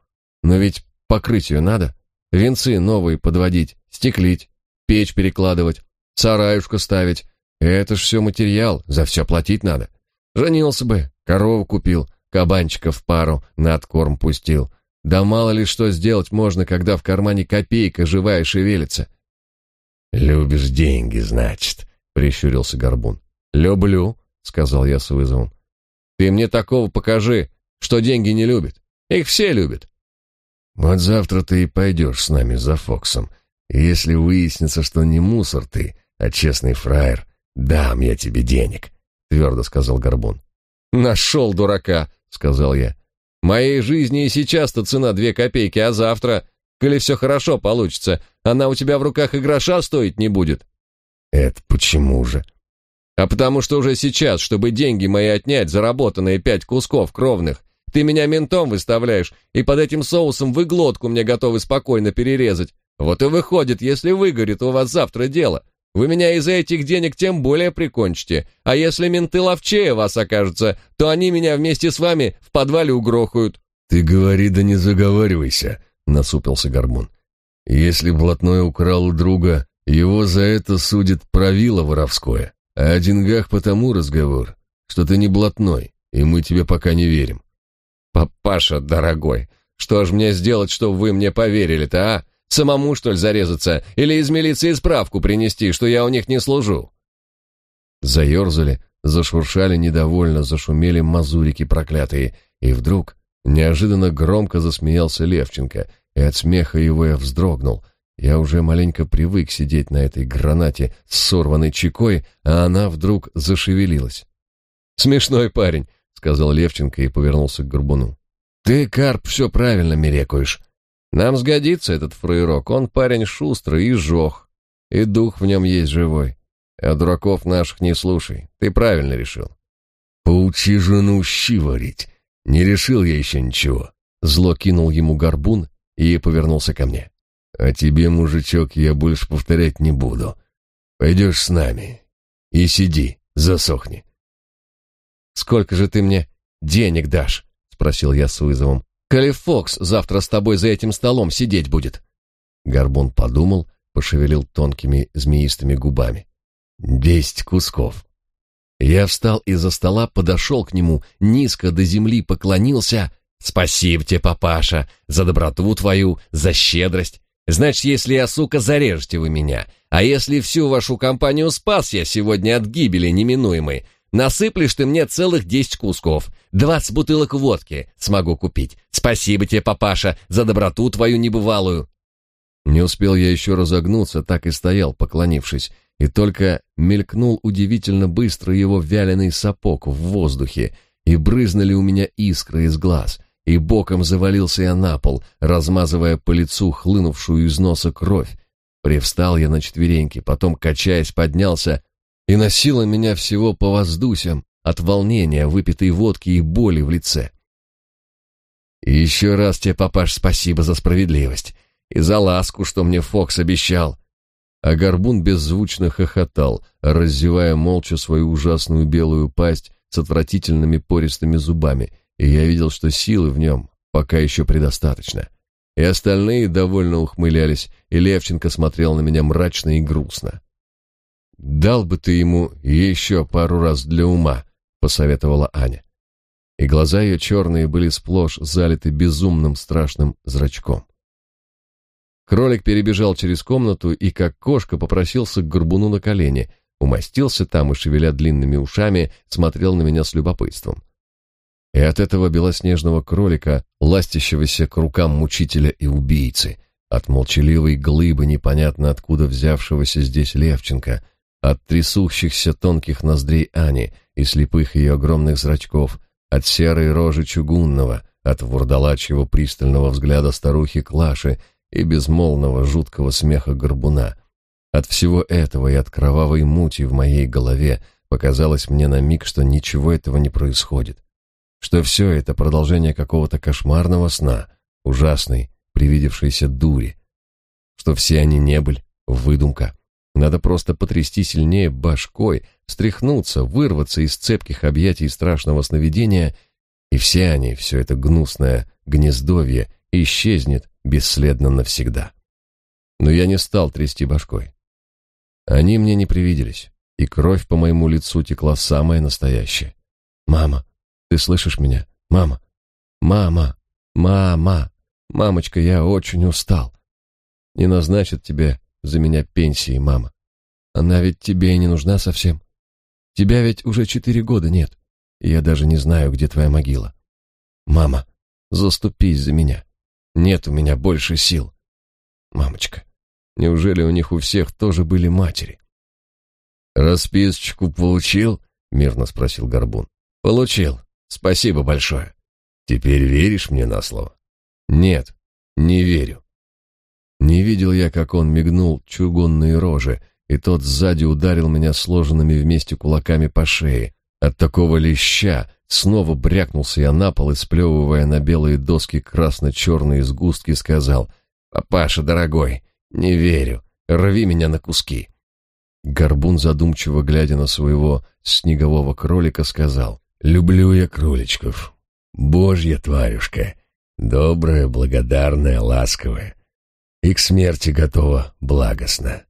Но ведь покрытию надо, венцы новые подводить, стеклить, печь перекладывать, сараюшка ставить. Это ж все материал, за все платить надо. Женился бы, корову купил, кабанчика в пару, на откорм пустил. Да мало ли что сделать можно, когда в кармане копейка живая шевелится. «Любишь деньги, значит», — прищурился Горбун. «Люблю», — сказал я с вызовом. «Ты мне такого покажи, что деньги не любят. Их все любят». «Вот завтра ты и пойдешь с нами за Фоксом. И если выяснится, что не мусор ты, а честный фраер, дам я тебе денег», — твердо сказал Горбун. «Нашел дурака», — сказал я. «Моей жизни и сейчас-то цена две копейки, а завтра, коли все хорошо получится, она у тебя в руках и гроша стоить не будет». «Это почему же?» «А потому что уже сейчас, чтобы деньги мои отнять, заработанные пять кусков кровных, ты меня ментом выставляешь, и под этим соусом вы глотку мне готовы спокойно перерезать. Вот и выходит, если выгорит у вас завтра дело, вы меня из-за этих денег тем более прикончите. А если менты ловчее вас окажутся, то они меня вместе с вами в подвале угрохают». «Ты говори, да не заговаривайся», — насупился Гармон. «Если блатной украл друга, его за это судит правило воровское. А о деньгах потому разговор, что ты не блатной, и мы тебе пока не верим». «Папаша, дорогой, что ж мне сделать, чтобы вы мне поверили-то, а? Самому, что ли, зарезаться? Или из милиции справку принести, что я у них не служу?» Заерзали, зашуршали недовольно, зашумели мазурики проклятые, и вдруг неожиданно громко засмеялся Левченко, и от смеха его я вздрогнул. Я уже маленько привык сидеть на этой гранате с сорванной чекой, а она вдруг зашевелилась. «Смешной парень», — сказал Левченко и повернулся к Горбуну. «Ты, Карп, все правильно мерекаешь. Нам сгодится этот фраерок, он парень шустрый и жох, и дух в нем есть живой. А дураков наших не слушай, ты правильно решил. Поучи жену щи варить. Не решил я еще ничего. Зло кинул ему горбун и повернулся ко мне. А тебе, мужичок, я больше повторять не буду. Пойдешь с нами и сиди, засохни. Сколько же ты мне денег дашь? спросил я с вызовом. Коли Фокс завтра с тобой за этим столом сидеть будет. Горбун подумал, пошевелил тонкими змеистыми губами. Десять кусков. Я встал из-за стола, подошел к нему, низко до земли поклонился. Спасибо тебе, папаша, за доброту твою, за щедрость. Значит, если я, сука, зарежете вы меня, а если всю вашу компанию спас я сегодня от гибели неминуемой, Насыплешь ты мне целых десять кусков. Двадцать бутылок водки смогу купить. Спасибо тебе, папаша, за доброту твою небывалую. Не успел я еще разогнуться, так и стоял, поклонившись, и только мелькнул удивительно быстро его вяленый сапог в воздухе, и брызнули у меня искры из глаз, и боком завалился я на пол, размазывая по лицу хлынувшую из носа кровь. Привстал я на четвереньки, потом, качаясь, поднялся, и носило меня всего по воздусям от волнения, выпитой водки и боли в лице. Еще раз тебе, папаш, спасибо за справедливость и за ласку, что мне Фокс обещал. А горбун беззвучно хохотал, раззевая молча свою ужасную белую пасть с отвратительными пористыми зубами, и я видел, что силы в нем пока еще предостаточно. И остальные довольно ухмылялись, и Левченко смотрел на меня мрачно и грустно. «Дал бы ты ему еще пару раз для ума», — посоветовала Аня. И глаза ее черные были сплошь залиты безумным страшным зрачком. Кролик перебежал через комнату и, как кошка, попросился к горбуну на колени, умостился там и, шевеля длинными ушами, смотрел на меня с любопытством. И от этого белоснежного кролика, ластящегося к рукам мучителя и убийцы, от молчаливой глыбы, непонятно откуда взявшегося здесь Левченко, от трясущихся тонких ноздрей Ани и слепых ее огромных зрачков, от серой рожи чугунного, от вурдалачьего пристального взгляда старухи Клаши и безмолвного жуткого смеха горбуна. От всего этого и от кровавой мути в моей голове показалось мне на миг, что ничего этого не происходит, что все это продолжение какого-то кошмарного сна, ужасной, привидевшейся дури, что все они не были, выдумка, Надо просто потрясти сильнее башкой, встряхнуться, вырваться из цепких объятий страшного сновидения, и все они, все это гнусное гнездовье, исчезнет бесследно навсегда. Но я не стал трясти башкой. Они мне не привиделись, и кровь по моему лицу текла самая настоящая. «Мама, ты слышишь меня? Мама! Мама! Мама! Мамочка, я очень устал. Не назначат тебе за меня пенсии, мама. Она ведь тебе и не нужна совсем. Тебя ведь уже четыре года нет, и я даже не знаю, где твоя могила. Мама, заступись за меня. Нет у меня больше сил. Мамочка, неужели у них у всех тоже были матери? Расписочку получил? Мирно спросил Горбун. Получил. Спасибо большое. Теперь веришь мне на слово? Нет, не верю. Не видел я, как он мигнул чугунные рожи, и тот сзади ударил меня сложенными вместе кулаками по шее. От такого леща снова брякнулся я на пол и, сплевывая на белые доски красно-черные сгустки, сказал «Папаша, дорогой, не верю, рви меня на куски». Горбун, задумчиво глядя на своего снегового кролика, сказал «Люблю я кроличков. Божья тварюшка, добрая, благодарная, ласковая и к смерти готова благостно.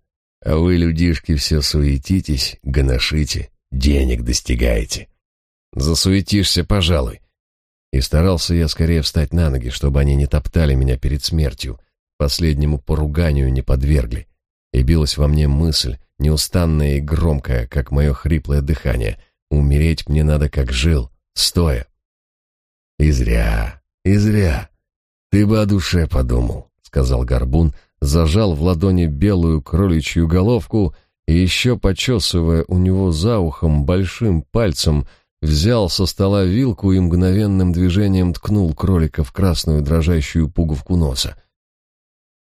А вы, людишки, все суетитесь, гоношите, денег достигаете. Засуетишься, пожалуй. И старался я скорее встать на ноги, чтобы они не топтали меня перед смертью, последнему поруганию не подвергли. И билась во мне мысль, неустанная и громкая, как мое хриплое дыхание. Умереть мне надо, как жил, стоя. И зря, и зря. Ты бы о душе подумал сказал Горбун, зажал в ладони белую кроличью головку и еще почесывая у него за ухом большим пальцем, взял со стола вилку и мгновенным движением ткнул кролика в красную дрожащую пуговку носа.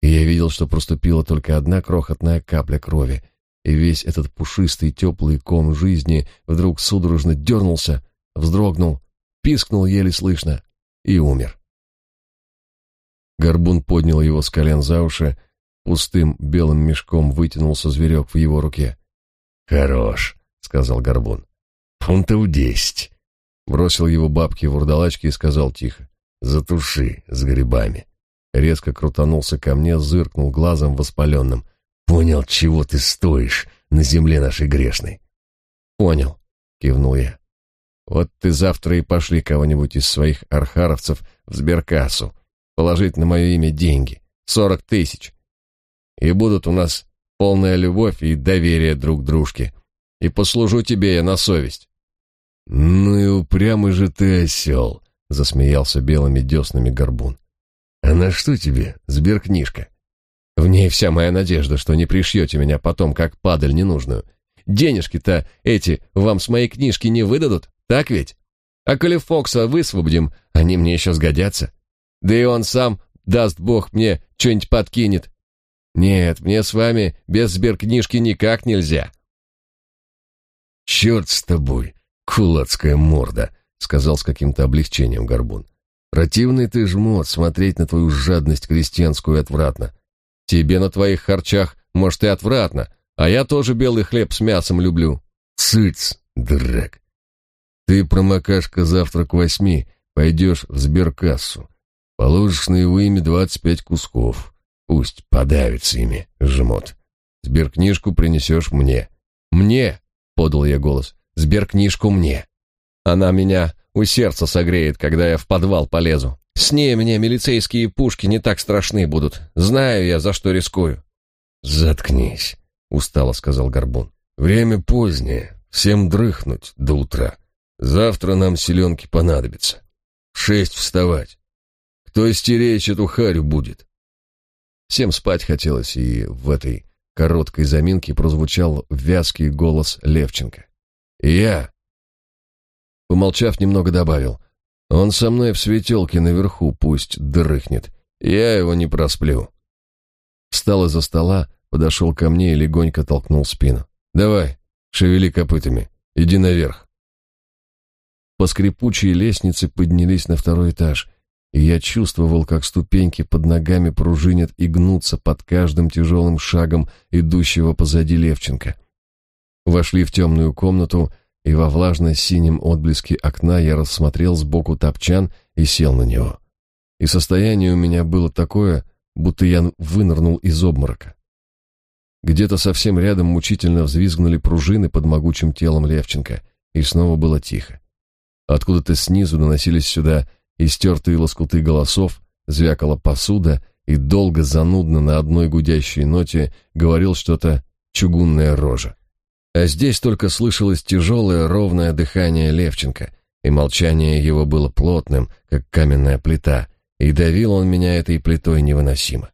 И я видел, что проступила только одна крохотная капля крови, и весь этот пушистый теплый ком жизни вдруг судорожно дернулся, вздрогнул, пискнул еле слышно и умер. Горбун поднял его с колен за уши, пустым белым мешком вытянулся зверек в его руке. «Хорош», — сказал Горбун. «Фунтов десять». Бросил его бабки в урдалачки и сказал тихо. «Затуши с грибами». Резко крутанулся ко мне, зыркнул глазом воспаленным. «Понял, чего ты стоишь на земле нашей грешной?» «Понял», — кивнул я. «Вот ты завтра и пошли кого-нибудь из своих архаровцев в сберкассу, положить на мое имя деньги. Сорок тысяч. И будут у нас полная любовь и доверие друг дружке. И послужу тебе я на совесть. Ну и упрямый же ты осел, засмеялся белыми деснами горбун. А на что тебе сберкнижка? В ней вся моя надежда, что не пришьете меня потом, как падаль ненужную. Денежки-то эти вам с моей книжки не выдадут, так ведь? А коли Фокса высвободим, они мне еще сгодятся. Да и он сам, даст бог, мне что-нибудь подкинет. Нет, мне с вами без сберкнижки никак нельзя. Черт с тобой, кулацкая морда, сказал с каким-то облегчением Горбун. Противный ты жмот, смотреть на твою жадность крестьянскую отвратно. Тебе на твоих харчах, может, и отвратно, а я тоже белый хлеб с мясом люблю. Цыц, драк. Ты, промокашка, завтра к восьми пойдешь в сберкассу. Положишь на его имя двадцать пять кусков. Пусть подавится ими, жмот. Сберкнижку принесешь мне. Мне, подал я голос. Сберкнижку мне. Она меня у сердца согреет, когда я в подвал полезу. С ней мне милицейские пушки не так страшны будут. Знаю я, за что рискую. Заткнись, устало сказал Горбун. Время позднее, всем дрыхнуть до утра. Завтра нам селенки понадобятся. В шесть вставать. Кто стеречь эту харю будет? Всем спать хотелось, и в этой короткой заминке прозвучал вязкий голос Левченко. «Я!» Помолчав, немного добавил. «Он со мной в светелке наверху пусть дрыхнет. Я его не просплю». Встал из-за стола, подошел ко мне и легонько толкнул спину. «Давай, шевели копытами, иди наверх». По скрипучей лестнице поднялись на второй этаж, и я чувствовал, как ступеньки под ногами пружинят и гнутся под каждым тяжелым шагом идущего позади Левченко. Вошли в темную комнату, и во влажно-синем отблеске окна я рассмотрел сбоку топчан и сел на него. И состояние у меня было такое, будто я вынырнул из обморока. Где-то совсем рядом мучительно взвизгнули пружины под могучим телом Левченко, и снова было тихо. Откуда-то снизу доносились сюда истертые лоскуты голосов, звякала посуда, и долго занудно на одной гудящей ноте говорил что-то чугунная рожа. А здесь только слышалось тяжелое ровное дыхание Левченко, и молчание его было плотным, как каменная плита, и давил он меня этой плитой невыносимо.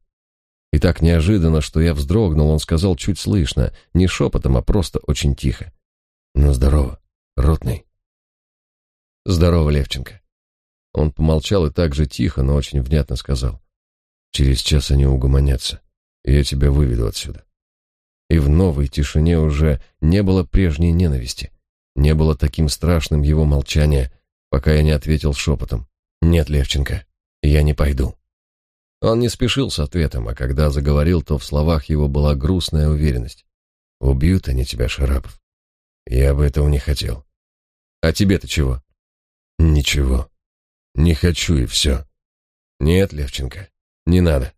И так неожиданно, что я вздрогнул, он сказал чуть слышно, не шепотом, а просто очень тихо. «Ну, здорово, ротный». «Здорово, Левченко». Он помолчал и так же тихо, но очень внятно сказал. «Через час они угомонятся, и я тебя выведу отсюда и в новой тишине уже не было прежней ненависти. Не было таким страшным его молчания, пока я не ответил шепотом. «Нет, Левченко, я не пойду». Он не спешил с ответом, а когда заговорил, то в словах его была грустная уверенность. «Убьют они тебя, Шарапов. Я бы этого не хотел». «А тебе-то чего?» «Ничего. Не хочу, и все». «Нет, Левченко, не надо.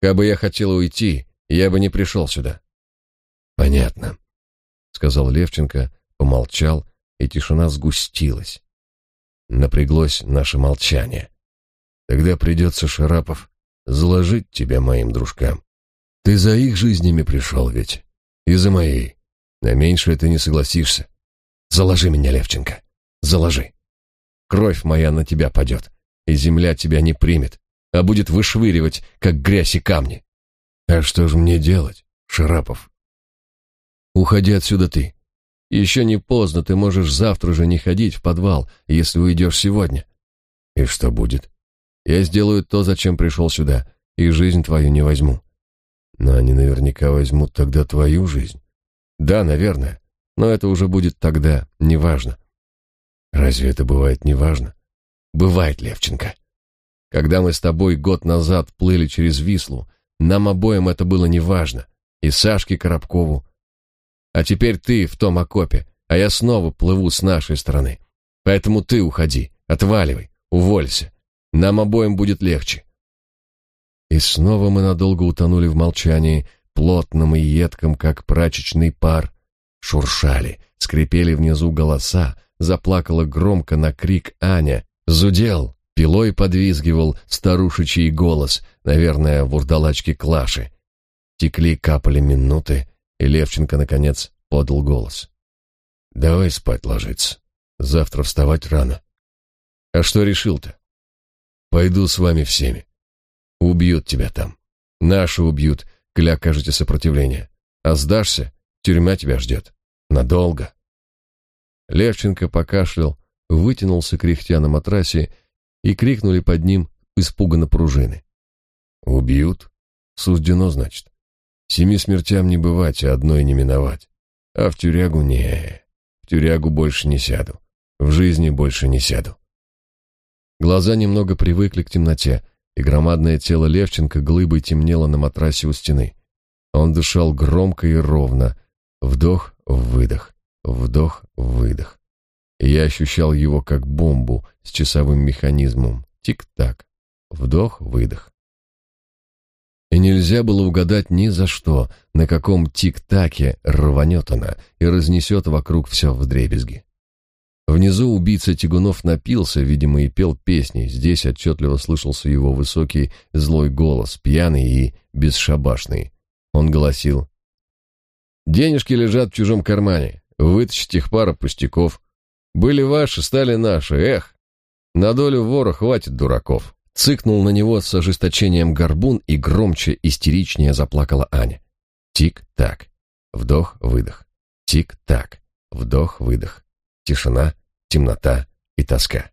Кабы я хотел уйти, я бы не пришел сюда. Понятно, сказал Левченко, помолчал, и тишина сгустилась. Напряглось наше молчание. Тогда придется, Шарапов, заложить тебя моим дружкам. Ты за их жизнями пришел ведь, и за моей. На меньшее ты не согласишься. Заложи меня, Левченко, заложи. Кровь моя на тебя падет, и земля тебя не примет, а будет вышвыривать, как грязь и камни. А что же мне делать, Шарапов? Уходи отсюда ты. Еще не поздно, ты можешь завтра же не ходить в подвал, если уйдешь сегодня. И что будет? Я сделаю то, зачем пришел сюда, и жизнь твою не возьму. Но они наверняка возьмут тогда твою жизнь. Да, наверное, но это уже будет тогда неважно. Разве это бывает неважно? Бывает, Левченко. Когда мы с тобой год назад плыли через Вислу, нам обоим это было неважно. И Сашке Коробкову, а теперь ты в том окопе, а я снова плыву с нашей стороны. Поэтому ты уходи, отваливай, уволься. Нам обоим будет легче. И снова мы надолго утонули в молчании, плотном и едком, как прачечный пар. Шуршали, скрипели внизу голоса, заплакала громко на крик Аня. Зудел, пилой подвизгивал старушечий голос, наверное, вурдалачки Клаши. Текли капали минуты, и Левченко, наконец, подал голос. «Давай спать ложиться. Завтра вставать рано». «А что решил-то?» «Пойду с вами всеми. Убьют тебя там. Наши убьют, коли окажете сопротивление. А сдашься, тюрьма тебя ждет. Надолго». Левченко покашлял, вытянулся кряхтя на матрасе, и крикнули под ним испуганно пружины. «Убьют? Суждено, значит. Семи смертям не бывать, а одной не миновать. А в тюрягу не, в тюрягу больше не сяду. В жизни больше не сяду. Глаза немного привыкли к темноте, и громадное тело Левченко глыбой темнело на матрасе у стены. Он дышал громко и ровно. Вдох, выдох, вдох, выдох. И я ощущал его как бомбу с часовым механизмом. Тик-так. Вдох, выдох и нельзя было угадать ни за что, на каком тик-таке рванет она и разнесет вокруг все вдребезги. Внизу убийца Тягунов напился, видимо, и пел песни. Здесь отчетливо слышался его высокий злой голос, пьяный и бесшабашный. Он голосил. «Денежки лежат в чужом кармане. Вытащить их пара пустяков. Были ваши, стали наши. Эх, на долю вора хватит дураков». Цыкнул на него с ожесточением горбун и громче, истеричнее заплакала Аня. Тик-так. Вдох-выдох. Тик-так. Вдох-выдох. Тишина, темнота и тоска.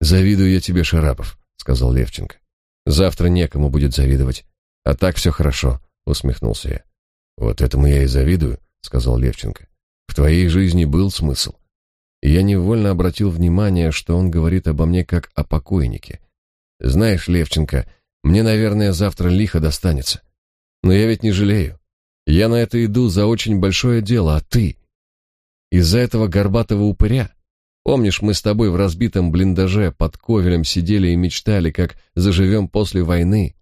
«Завидую я тебе, Шарапов», — сказал Левченко. «Завтра некому будет завидовать. А так все хорошо», — усмехнулся я. «Вот этому я и завидую», — сказал Левченко. «В твоей жизни был смысл». И я невольно обратил внимание, что он говорит обо мне как о покойнике, Знаешь, Левченко, мне, наверное, завтра лихо достанется. Но я ведь не жалею. Я на это иду за очень большое дело, а ты? Из-за этого горбатого упыря? Помнишь, мы с тобой в разбитом блиндаже под ковелем сидели и мечтали, как заживем после войны?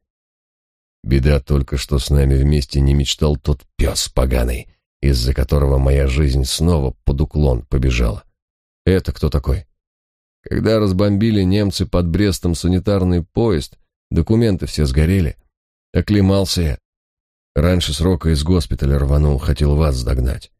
Беда только, что с нами вместе не мечтал тот пес поганый, из-за которого моя жизнь снова под уклон побежала. Это кто такой? Когда разбомбили немцы под Брестом санитарный поезд, документы все сгорели. Оклемался я. Раньше срока из госпиталя рванул, хотел вас догнать.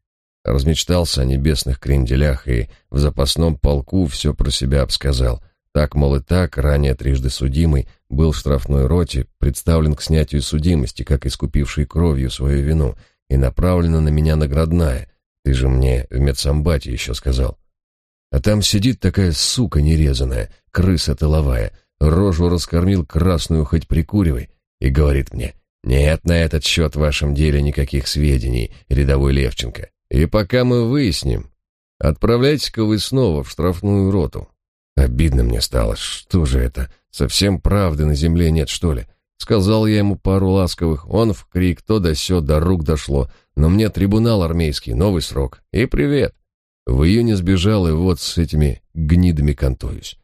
Размечтался о небесных кренделях и в запасном полку все про себя обсказал. Так, мол, и так, ранее трижды судимый, был в штрафной роте, представлен к снятию судимости, как искупивший кровью свою вину, и направлена на меня наградная. Ты же мне в медсамбате еще сказал. А там сидит такая сука нерезанная, крыса тыловая, рожу раскормил красную хоть прикуривай, и говорит мне, «Нет на этот счет в вашем деле никаких сведений, рядовой Левченко. И пока мы выясним, отправляйтесь-ка вы снова в штрафную роту». Обидно мне стало, что же это, совсем правды на земле нет, что ли? Сказал я ему пару ласковых, он в крик, то да сё, до рук дошло, но мне трибунал армейский, новый срок, и привет. В июне сбежал, и вот с этими гнидами контуюсь.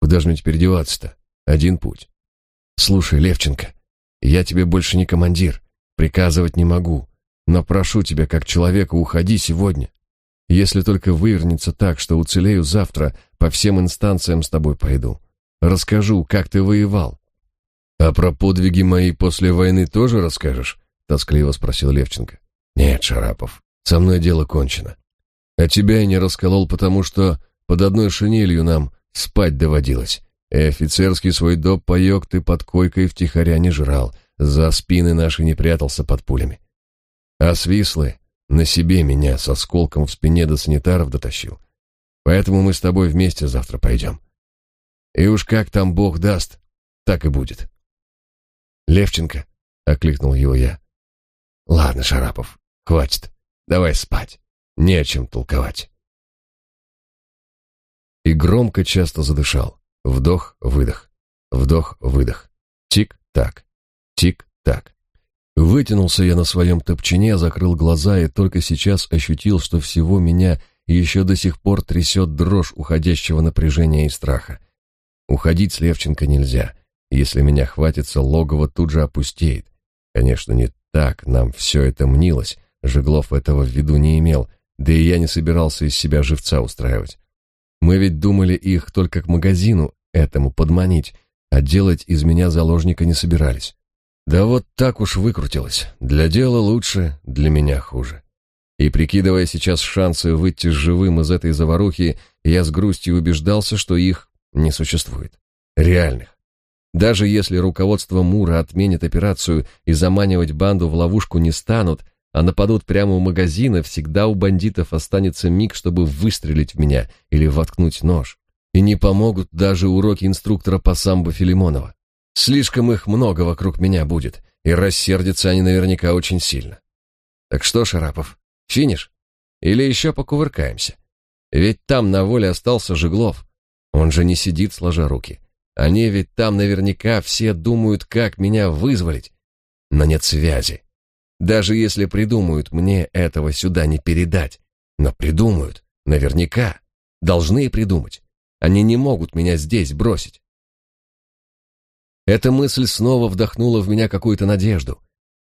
Куда же мне теперь деваться-то? Один путь. Слушай, Левченко, я тебе больше не командир, приказывать не могу, но прошу тебя, как человека, уходи сегодня. Если только вывернется так, что уцелею завтра, по всем инстанциям с тобой пойду. Расскажу, как ты воевал. А про подвиги мои после войны тоже расскажешь? тоскливо спросил Левченко. Нет, Шарапов, со мной дело кончено. А тебя я не расколол, потому что под одной шинелью нам спать доводилось. И офицерский свой доп паёк ты под койкой втихаря не жрал, за спины наши не прятался под пулями. А свислы на себе меня с осколком в спине до санитаров дотащил. Поэтому мы с тобой вместе завтра пойдем. И уж как там Бог даст, так и будет. Левченко, окликнул его я. Ладно, Шарапов, хватит. Давай спать. Не о чем толковать. И громко часто задышал. Вдох-выдох. Вдох-выдох. Тик-так. Тик-так. Вытянулся я на своем топчине, закрыл глаза и только сейчас ощутил, что всего меня еще до сих пор трясет дрожь уходящего напряжения и страха. Уходить с Левченко нельзя. Если меня хватится, логово тут же опустеет. Конечно, не так нам все это мнилось. Жеглов этого в виду не имел, да и я не собирался из себя живца устраивать. Мы ведь думали их только к магазину этому подманить, а делать из меня заложника не собирались. Да вот так уж выкрутилось. Для дела лучше, для меня хуже. И прикидывая сейчас шансы выйти живым из этой заварухи, я с грустью убеждался, что их не существует. Реальных. Даже если руководство Мура отменит операцию и заманивать банду в ловушку не станут, а нападут прямо у магазина, всегда у бандитов останется миг, чтобы выстрелить в меня или воткнуть нож. И не помогут даже уроки инструктора по самбо Филимонова. Слишком их много вокруг меня будет, и рассердятся они наверняка очень сильно. Так что, Шарапов, финиш? Или еще покувыркаемся? Ведь там на воле остался Жеглов. Он же не сидит сложа руки. Они ведь там наверняка все думают, как меня вызволить. Но нет связи. Даже если придумают, мне этого сюда не передать. Но придумают, наверняка. Должны придумать. Они не могут меня здесь бросить. Эта мысль снова вдохнула в меня какую-то надежду,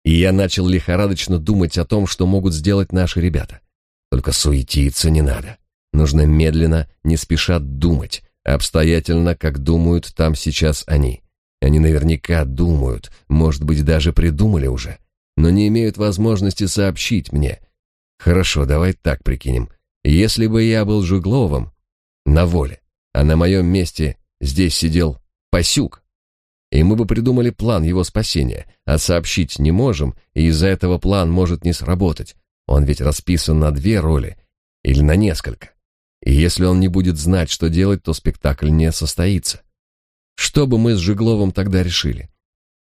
и я начал лихорадочно думать о том, что могут сделать наши ребята. Только суетиться не надо. Нужно медленно, не спеша думать, обстоятельно, как думают там сейчас они. Они наверняка думают, может быть, даже придумали уже, но не имеют возможности сообщить мне. Хорошо, давай так прикинем. Если бы я был Жугловым на воле, а на моем месте здесь сидел Пасюк, и мы бы придумали план его спасения, а сообщить не можем, и из-за этого план может не сработать. Он ведь расписан на две роли или на несколько. И если он не будет знать, что делать, то спектакль не состоится. Что бы мы с Жигловым тогда решили?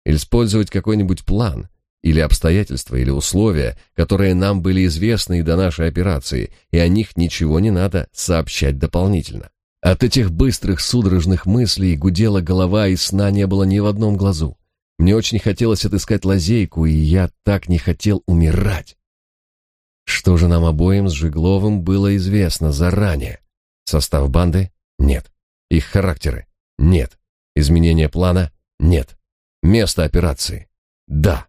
Использовать какой-нибудь план, или обстоятельства, или условия, которые нам были известны и до нашей операции, и о них ничего не надо сообщать дополнительно. От этих быстрых судорожных мыслей гудела голова, и сна не было ни в одном глазу. Мне очень хотелось отыскать лазейку, и я так не хотел умирать. Что же нам обоим с Жигловым было известно заранее? Состав банды? Нет. Их характеры? Нет. Изменение плана? Нет. Место операции? Да.